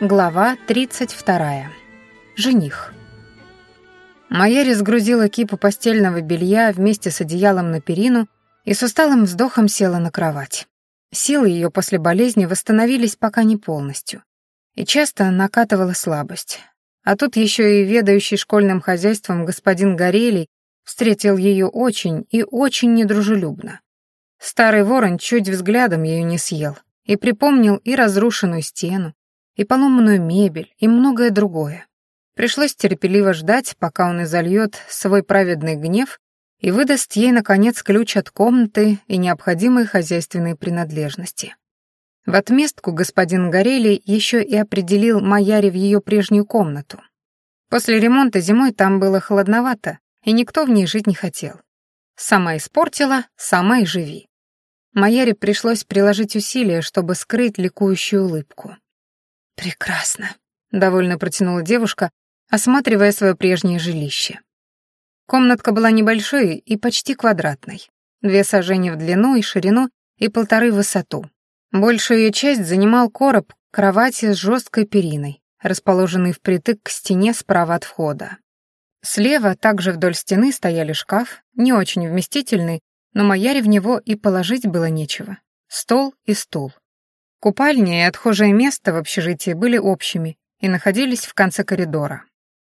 Глава 32. Жених. Майяри сгрузила кипу постельного белья вместе с одеялом на перину и с усталым вздохом села на кровать. Силы ее после болезни восстановились пока не полностью. И часто накатывала слабость. А тут еще и ведающий школьным хозяйством господин Горелий встретил ее очень и очень недружелюбно. Старый ворон чуть взглядом ее не съел и припомнил и разрушенную стену, и поломанную мебель, и многое другое. Пришлось терпеливо ждать, пока он изольет свой праведный гнев и выдаст ей, наконец, ключ от комнаты и необходимые хозяйственные принадлежности. В отместку господин Горелий еще и определил Маяре в ее прежнюю комнату. После ремонта зимой там было холодновато, и никто в ней жить не хотел. Сама испортила, сама и живи. Маяре пришлось приложить усилия, чтобы скрыть ликующую улыбку. «Прекрасно», — довольно протянула девушка, осматривая свое прежнее жилище. Комнатка была небольшой и почти квадратной. Две сажения в длину и ширину и полторы в высоту. Большую ее часть занимал короб кровати с жесткой периной, расположенный впритык к стене справа от входа. Слева также вдоль стены стояли шкаф, не очень вместительный, но Маяре в него и положить было нечего. Стол и стул. Купальня и отхожее место в общежитии были общими и находились в конце коридора.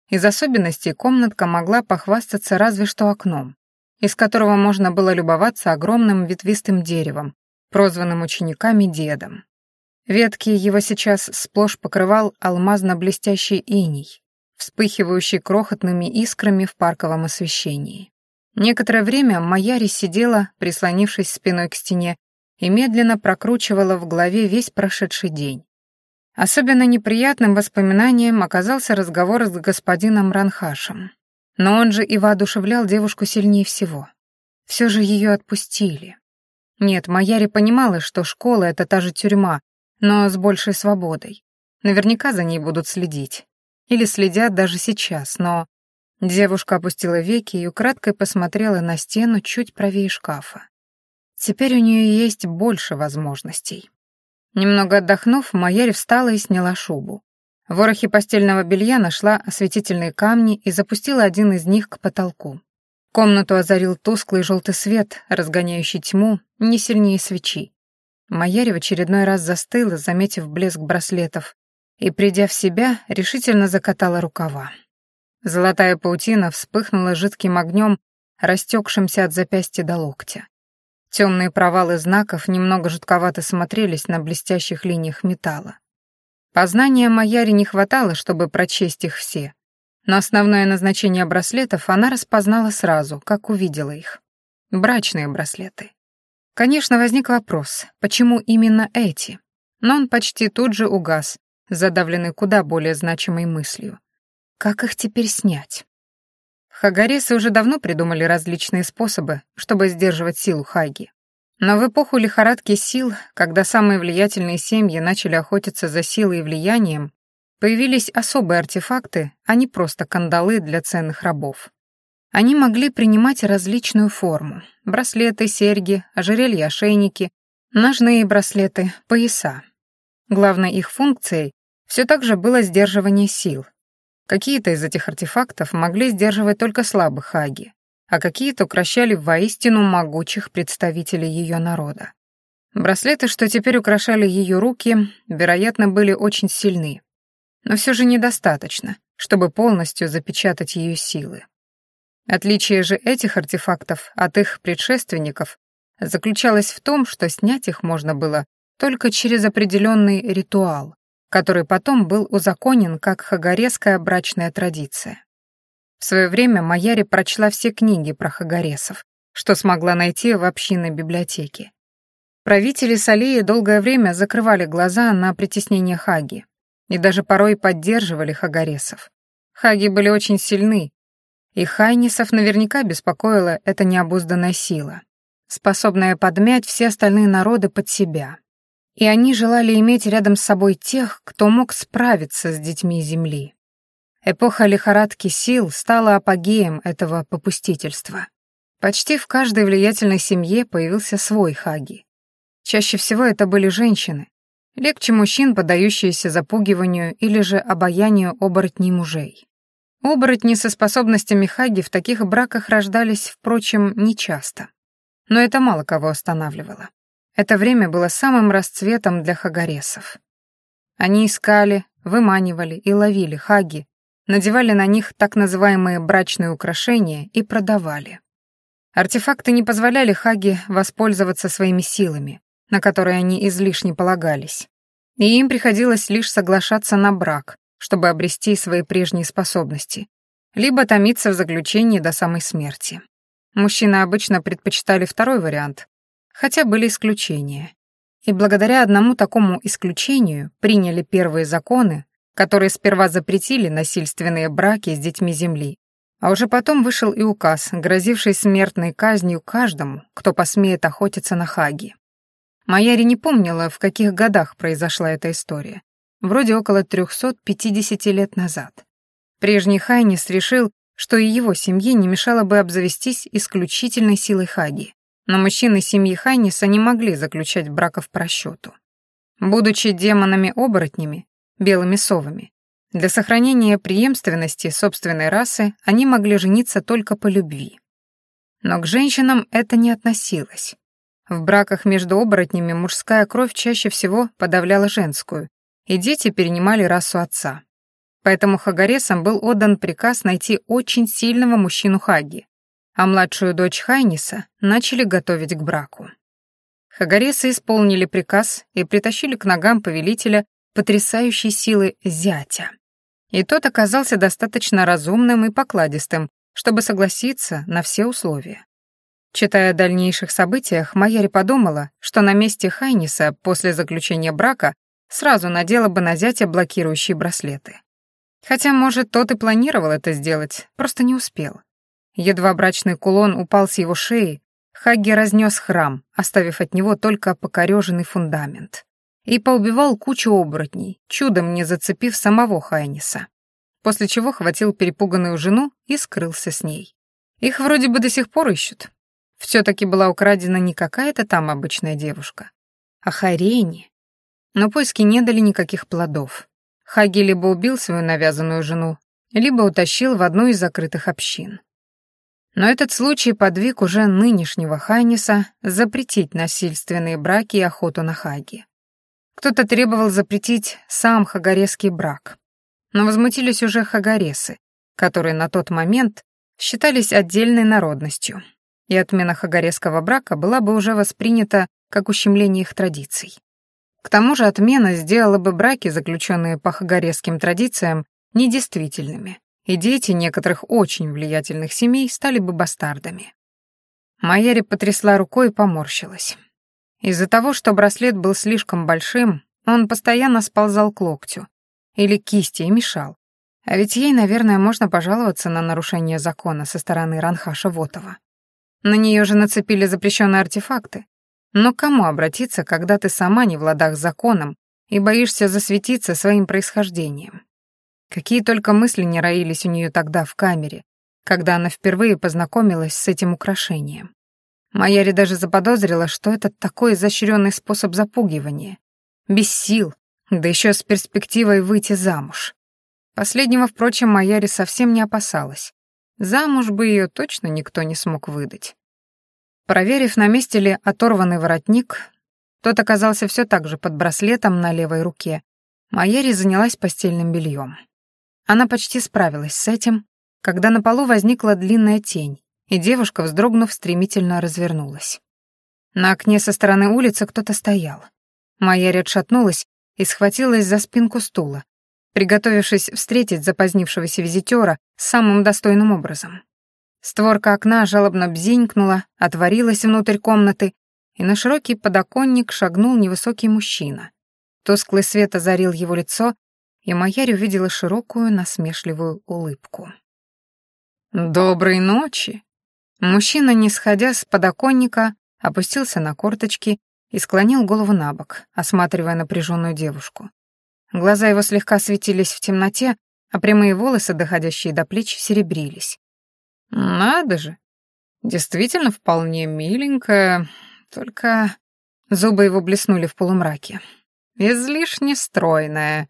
Из особенностей комнатка могла похвастаться разве что окном, из которого можно было любоваться огромным ветвистым деревом, прозванным учениками дедом. Ветки его сейчас сплошь покрывал алмазно-блестящий иней, вспыхивающий крохотными искрами в парковом освещении. Некоторое время Маяри сидела, прислонившись спиной к стене, и медленно прокручивала в голове весь прошедший день. Особенно неприятным воспоминанием оказался разговор с господином Ранхашем. Но он же и воодушевлял девушку сильнее всего. Все же ее отпустили. Нет, Маяри понимала, что школа — это та же тюрьма, но с большей свободой. Наверняка за ней будут следить. Или следят даже сейчас, но... Девушка опустила веки и украдкой посмотрела на стену чуть правее шкафа. Теперь у нее есть больше возможностей. Немного отдохнув, Майяри встала и сняла шубу. В ворохе постельного белья нашла осветительные камни и запустила один из них к потолку. Комнату озарил тусклый желтый свет, разгоняющий тьму, не сильнее свечи. Майяри в очередной раз застыла, заметив блеск браслетов, и, придя в себя, решительно закатала рукава. Золотая паутина вспыхнула жидким огнем, растекшимся от запястья до локтя. Темные провалы знаков немного жутковато смотрелись на блестящих линиях металла. Познания Маяри не хватало, чтобы прочесть их все, но основное назначение браслетов она распознала сразу, как увидела их. Брачные браслеты. Конечно, возник вопрос, почему именно эти? Но он почти тут же угас, задавленный куда более значимой мыслью. Как их теперь снять? Хагаресы уже давно придумали различные способы, чтобы сдерживать силу Хаги. Но в эпоху лихорадки сил, когда самые влиятельные семьи начали охотиться за силой и влиянием, появились особые артефакты, а не просто кандалы для ценных рабов. Они могли принимать различную форму — браслеты, серьги, ожерелья, ошейники, ножные браслеты, пояса. Главной их функцией все так же было сдерживание сил, Какие-то из этих артефактов могли сдерживать только слабых Хаги, а какие-то укращали воистину могучих представителей ее народа. Браслеты, что теперь украшали ее руки, вероятно, были очень сильны, но все же недостаточно, чтобы полностью запечатать ее силы. Отличие же этих артефактов от их предшественников заключалось в том, что снять их можно было только через определенный ритуал, который потом был узаконен как хагаресская брачная традиция. В свое время Маяри прочла все книги про хагаресов, что смогла найти в общинной библиотеке. Правители Салеи долгое время закрывали глаза на притеснение Хаги и даже порой поддерживали хагаресов. Хаги были очень сильны, и хайнисов наверняка беспокоила эта необузданная сила, способная подмять все остальные народы под себя и они желали иметь рядом с собой тех, кто мог справиться с детьми Земли. Эпоха лихорадки сил стала апогеем этого попустительства. Почти в каждой влиятельной семье появился свой хаги. Чаще всего это были женщины. Легче мужчин, поддающиеся запугиванию или же обаянию оборотней мужей. Оборотни со способностями Хаги в таких браках рождались, впрочем, нечасто. Но это мало кого останавливало. Это время было самым расцветом для хагаресов. Они искали, выманивали и ловили хаги, надевали на них так называемые брачные украшения и продавали. Артефакты не позволяли хаги воспользоваться своими силами, на которые они излишне полагались, и им приходилось лишь соглашаться на брак, чтобы обрести свои прежние способности, либо томиться в заключении до самой смерти. Мужчины обычно предпочитали второй вариант, хотя были исключения. И благодаря одному такому исключению приняли первые законы, которые сперва запретили насильственные браки с детьми Земли, а уже потом вышел и указ, грозивший смертной казнью каждому, кто посмеет охотиться на Хаги. Маяри не помнила, в каких годах произошла эта история. Вроде около 350 лет назад. Прежний Хайнис решил, что и его семье не мешало бы обзавестись исключительной силой Хаги. Но мужчины семьи Хайниса не могли заключать браков по расчету. Будучи демонами-оборотнями, белыми совами. Для сохранения преемственности собственной расы они могли жениться только по любви. Но к женщинам это не относилось. В браках между оборотнями мужская кровь чаще всего подавляла женскую, и дети перенимали расу отца. Поэтому Хагаресам был отдан приказ найти очень сильного мужчину Хаги, а младшую дочь Хайниса начали готовить к браку. Хагаресы исполнили приказ и притащили к ногам повелителя потрясающей силы зятя. И тот оказался достаточно разумным и покладистым, чтобы согласиться на все условия. Читая о дальнейших событиях, Майяри подумала, что на месте Хайниса после заключения брака сразу надела бы на зятя блокирующие браслеты. Хотя, может, тот и планировал это сделать, просто не успел. Едва брачный кулон упал с его шеи, Хагги разнес храм, оставив от него только покореженный фундамент и поубивал кучу оборотней, чудом не зацепив самого Хайниса. После чего хватил перепуганную жену и скрылся с ней. Их вроде бы до сих пор ищут. Все-таки была украдена не какая-то там обычная девушка, а Харени. Но поиски не дали никаких плодов. Хаги либо убил свою навязанную жену, либо утащил в одну из закрытых общин. Но этот случай подвиг уже нынешнего Хайниса запретить насильственные браки и охоту на Хаги. Кто-то требовал запретить сам хагаресский брак. Но возмутились уже хагаресы, которые на тот момент считались отдельной народностью, и отмена хагаресского брака была бы уже воспринята как ущемление их традиций. К тому же отмена сделала бы браки, заключенные по хагаресским традициям, недействительными, и дети некоторых очень влиятельных семей стали бы бастардами. Майяри потрясла рукой и поморщилась. Из-за того, что браслет был слишком большим, он постоянно сползал к локтю или кисти и мешал. А ведь ей, наверное, можно пожаловаться на нарушение закона со стороны Ранхаша Вотова. На нее же нацепили запрещенные артефакты. Но кому обратиться, когда ты сама не в ладах с законом и боишься засветиться своим происхождением? Какие только мысли не роились у нее тогда в камере, когда она впервые познакомилась с этим украшением. Майяри даже заподозрила, что это такой изощренный способ запугивания. Без сил, да еще с перспективой выйти замуж. Последнего, впрочем, Майяри совсем не опасалась. Замуж бы ее точно никто не смог выдать. Проверив, на месте ли оторванный воротник, тот оказался все так же под браслетом на левой руке. Майяри занялась постельным бельем. Она почти справилась с этим, когда на полу возникла длинная тень, и девушка, вздрогнув, стремительно развернулась. На окне со стороны улицы кто-то стоял. Майя отшатнулась и схватилась за спинку стула, приготовившись встретить запозднившегося визитера самым достойным образом. Створка окна жалобно бзинькнула, отворилась внутрь комнаты, и на широкий подоконник шагнул невысокий мужчина. Тусклый свет озарил его лицо, и Майяри увидела широкую насмешливую улыбку. «Доброй ночи!» Мужчина, не сходя с подоконника, опустился на корточки и склонил голову на бок, осматривая напряженную девушку. Глаза его слегка светились в темноте, а прямые волосы, доходящие до плеч, серебрились. «Надо же! Действительно вполне миленькая, только...» Зубы его блеснули в полумраке. излишне стройная».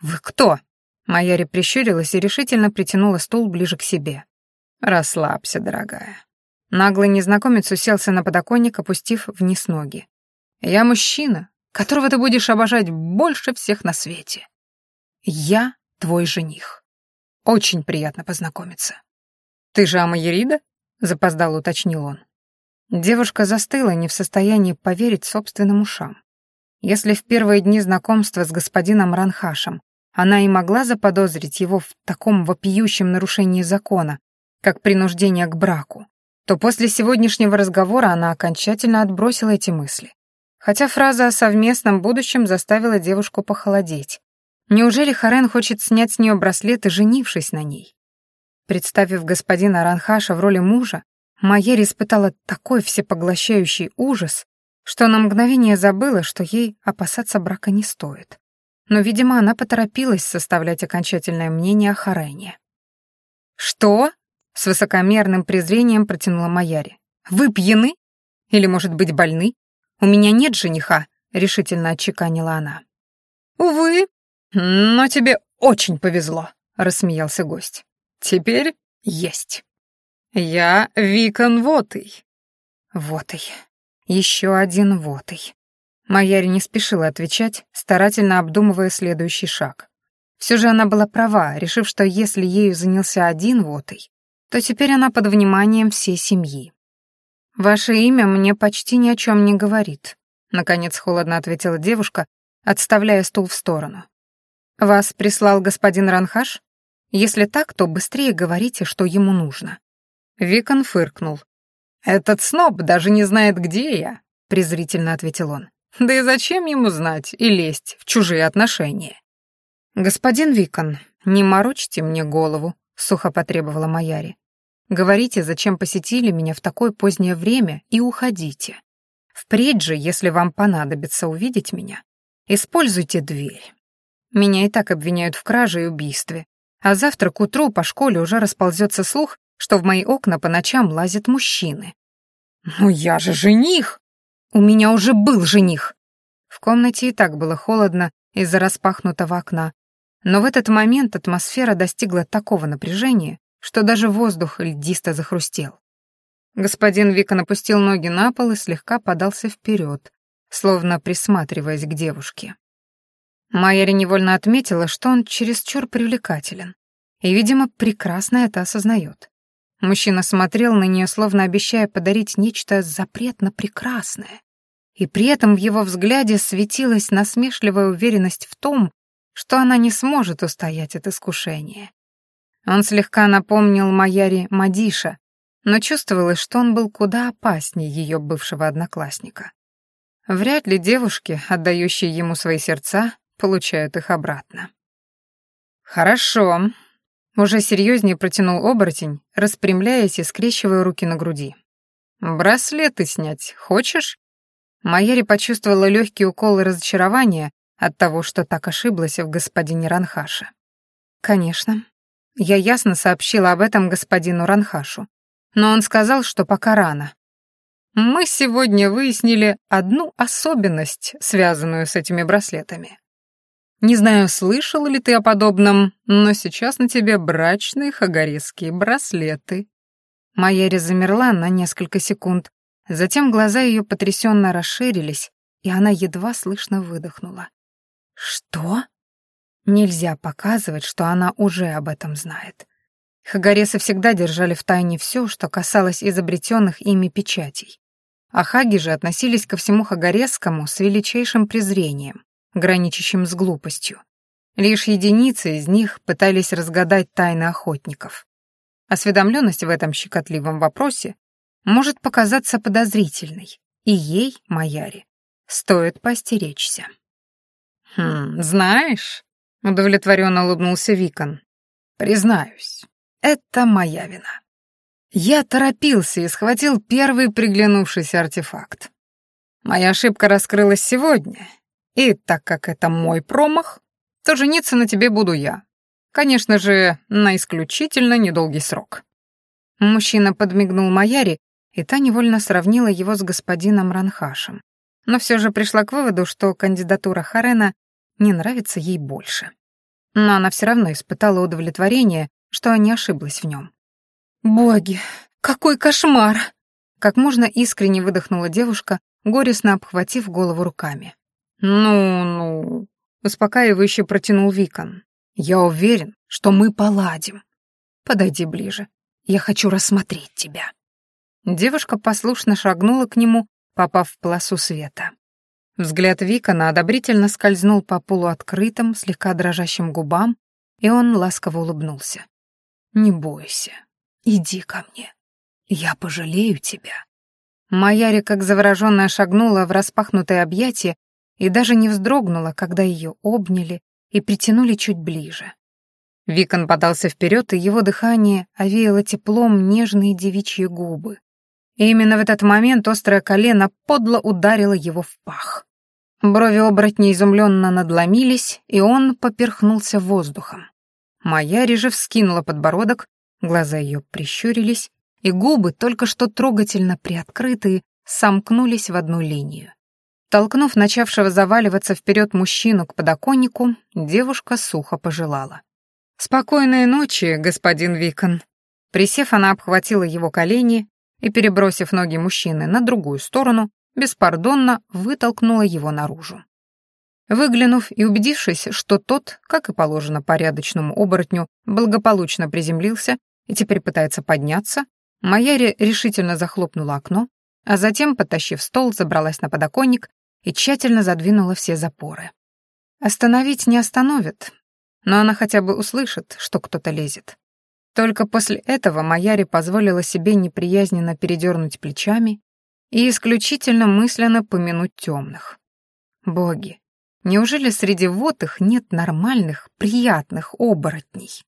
«Вы кто?» Майяри прищурилась и решительно притянула стул ближе к себе. «Расслабься, дорогая». Наглый незнакомец уселся на подоконник, опустив вниз ноги. «Я мужчина, которого ты будешь обожать больше всех на свете. Я твой жених. Очень приятно познакомиться». «Ты же Амаерида?» — запоздал уточнил он. Девушка застыла, не в состоянии поверить собственным ушам. Если в первые дни знакомства с господином Ранхашем она и могла заподозрить его в таком вопиющем нарушении закона, как принуждение к браку, то после сегодняшнего разговора она окончательно отбросила эти мысли. Хотя фраза о совместном будущем заставила девушку похолодеть. Неужели Харен хочет снять с нее браслет и женившись на ней? Представив господина Ранхаша в роли мужа, Майер испытала такой всепоглощающий ужас, что на мгновение забыла, что ей опасаться брака не стоит. Но, видимо, она поторопилась составлять окончательное мнение о Харене. «Что?» — с высокомерным презрением протянула Маяри. «Вы пьяны? Или, может быть, больны? У меня нет жениха», — решительно отчеканила она. «Увы, но тебе очень повезло», — рассмеялся гость. «Теперь есть». «Я Викон Вотый». «Вотый. Еще один Вотый». Маяри не спешила отвечать, старательно обдумывая следующий шаг. Все же она была права, решив, что если ею занялся один Вотый, то теперь она под вниманием всей семьи. «Ваше имя мне почти ни о чем не говорит», — наконец холодно ответила девушка, отставляя стул в сторону. «Вас прислал господин Ранхаш? Если так, то быстрее говорите, что ему нужно». Викон фыркнул. «Этот сноб даже не знает, где я», — презрительно ответил он. «Да и зачем ему знать и лезть в чужие отношения?» «Господин Викон, не морочьте мне голову», — сухо потребовала Маяри. «Говорите, зачем посетили меня в такое позднее время, и уходите. Впредь же, если вам понадобится увидеть меня, используйте дверь. Меня и так обвиняют в краже и убийстве, а завтра к утру по школе уже расползется слух, что в мои окна по ночам лазят мужчины. «Ну я же жених!» «У меня уже был жених!» В комнате и так было холодно из-за распахнутого окна, но в этот момент атмосфера достигла такого напряжения, что даже воздух льдисто захрустел. Господин Вика напустил ноги на пол и слегка подался вперед, словно присматриваясь к девушке. Майя невольно отметила, что он чересчур привлекателен, и, видимо, прекрасно это осознает. Мужчина смотрел на нее, словно обещая подарить нечто запретно прекрасное. И при этом в его взгляде светилась насмешливая уверенность в том, что она не сможет устоять от искушения. Он слегка напомнил Маяри Мадиша, но чувствовалось, что он был куда опаснее ее бывшего одноклассника. Вряд ли девушки, отдающие ему свои сердца, получают их обратно. «Хорошо», уже серьезнее протянул оборотень, распрямляясь и скрещивая руки на груди. «Браслеты снять хочешь?» Майяри почувствовала легкий укол разочарования от того, что так ошиблась в господине Ранхаше. «Конечно. Я ясно сообщила об этом господину Ранхашу, но он сказал, что пока рано. Мы сегодня выяснили одну особенность, связанную с этими браслетами. Не знаю, слышал ли ты о подобном, но сейчас на тебе брачные хагаресские браслеты». Майяри замерла на несколько секунд, затем глаза ее потрясенно расширились, и она едва слышно выдохнула. «Что?» Нельзя показывать, что она уже об этом знает. Хагаресы всегда держали в тайне все, что касалось изобретенных ими печатей. А хаги же относились ко всему хагаресскому с величайшим презрением граничащим с глупостью. Лишь единицы из них пытались разгадать тайны охотников. Осведомленность в этом щекотливом вопросе может показаться подозрительной, и ей, Маяре, стоит постеречься. «Хм, знаешь», — удовлетворенно улыбнулся Викон, — «признаюсь, это моя вина. Я торопился и схватил первый приглянувшийся артефакт. Моя ошибка раскрылась сегодня, и так как это мой промах, то жениться на тебе буду я. Конечно же, на исключительно недолгий срок». Мужчина подмигнул Маяри, и та невольно сравнила его с господином Ранхашем. но все же пришла к выводу, что кандидатура Харена не нравится ей больше. Но она все равно испытала удовлетворение, что не ошиблась в нем. «Боги, какой кошмар!» Как можно искренне выдохнула девушка, горестно обхватив голову руками. «Ну-ну», — успокаивающе протянул Викон. «Я уверен, что мы поладим. Подойди ближе. Я хочу рассмотреть тебя». Девушка послушно шагнула к нему, попав в полосу света. Взгляд Викона одобрительно скользнул по полуоткрытым, слегка дрожащим губам, и он ласково улыбнулся. «Не бойся, иди ко мне. Я пожалею тебя». Маяри, как заворожённая, шагнула в распахнутое объятие и даже не вздрогнула, когда ее обняли и притянули чуть ближе. Викон подался вперед, и его дыхание овеяло теплом нежные девичьи губы. И именно в этот момент острое колено подло ударило его в пах. Брови оборотня изумленно надломились, и он поперхнулся воздухом. Моя реже вскинула подбородок, глаза ее прищурились, и губы, только что трогательно приоткрытые, сомкнулись в одну линию. Толкнув начавшего заваливаться вперед мужчину к подоконнику, девушка сухо пожелала. «Спокойной ночи, господин Викон». Присев, она обхватила его колени и, перебросив ноги мужчины на другую сторону, беспардонно вытолкнула его наружу. Выглянув и убедившись, что тот, как и положено порядочному оборотню, благополучно приземлился и теперь пытается подняться, Майяри решительно захлопнула окно, а затем, подтащив стол, забралась на подоконник и тщательно задвинула все запоры. Остановить не остановит, но она хотя бы услышит, что кто-то лезет. Только после этого Маяри позволила себе неприязненно передернуть плечами и исключительно мысленно помянуть темных. Боги, неужели среди вот их нет нормальных, приятных оборотней?